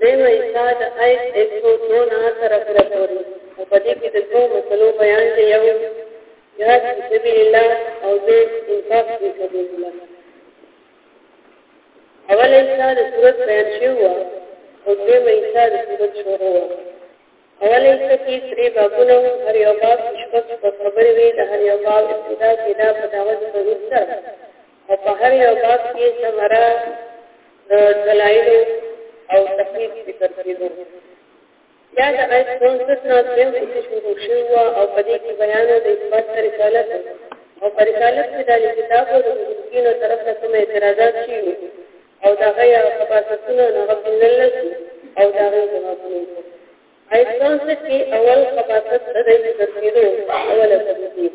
دی وايي دا د آیس ایک سو دوه نه تر اخره پورې او په دې کې د دوو مسلو بیان دی یو جهاد فی سبیل الله او دویم انفاق فی سبیل الله اوله حصه د صورت بیان شوې وه او دویمه حصه د صورت شروع وه اوله حصه کې درې بابونه وو هر یو باب شپږ شپږ خبرې وې د هر یو باب ابتدا کېدا په دعوت په وروسته او په هر یو باب کې ثمره د دلایلو او تحقیق ذکر کېدو یا د آیت پنځلس نه دویم حصه شروع شوې وه او په دې کې بیان د اثبات د رسالت او په رسالت کې د اهل کتابو د مشرکینو طرف نه کوم اعتراضات شوي وو او د هغه یې خباستونه نه هغه پنځلس او د هغه یې ځوابونه وو آیت پنځلس کې اول خباست د دې ذکر کېدو اوله تبدیل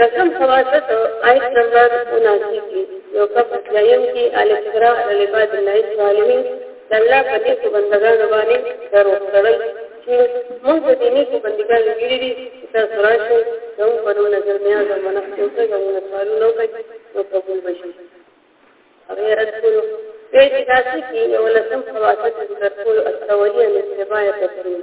لسم سوال ته د آیت نمبر اناسی کې یو کس دویم کې الاسرا لعباد الله الصالحین د الله په نیکو بندګانو باندې دروغ تړل چې موږ د دې نیکو بندګانو ویلي دي چې تاسو راشئ زموږ په نوم نظر نیاز او منښت وکړئ زموږ سوالونه وکړئ نو قبول به شي هغه رد کړو په دې تاسو کې یو لسم خلاصه ذکر کول استوریه مستبایه تفریح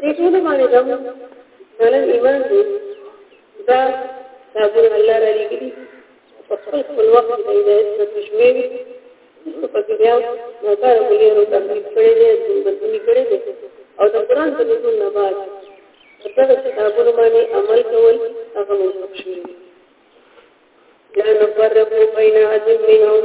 دې ټول باندې کوم دلن ایمان دی دا تاسو الله را لګی په خپل خپل وخت کې د عزت شوي په کې بیا نو کار کوي نو تکلیف کړي دي بدلی کړي دي او د قران په دې نه بعد دغه کتابونو باندې عمل کول هغه موثق شي لا نفرق بين عدم منهم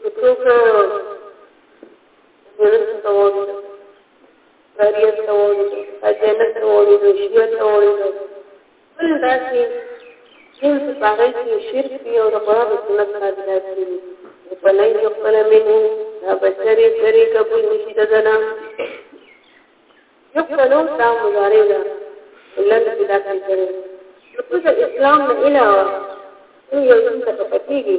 که څوک جنت ته وړي ناریت ته وړي جنت ته وړي شیعت ته وړي بل داسې شین چې په هغې کې شرک وي او د قرآن او سنت تابعدار شي نو فلن یقبل منه دا به چرې چرې قبول نه شي د ده نه یقبلو دا مضارع ده لن چې دا کار کړی نو څه اسلام نه علاوه نو یو څه ته پکېږي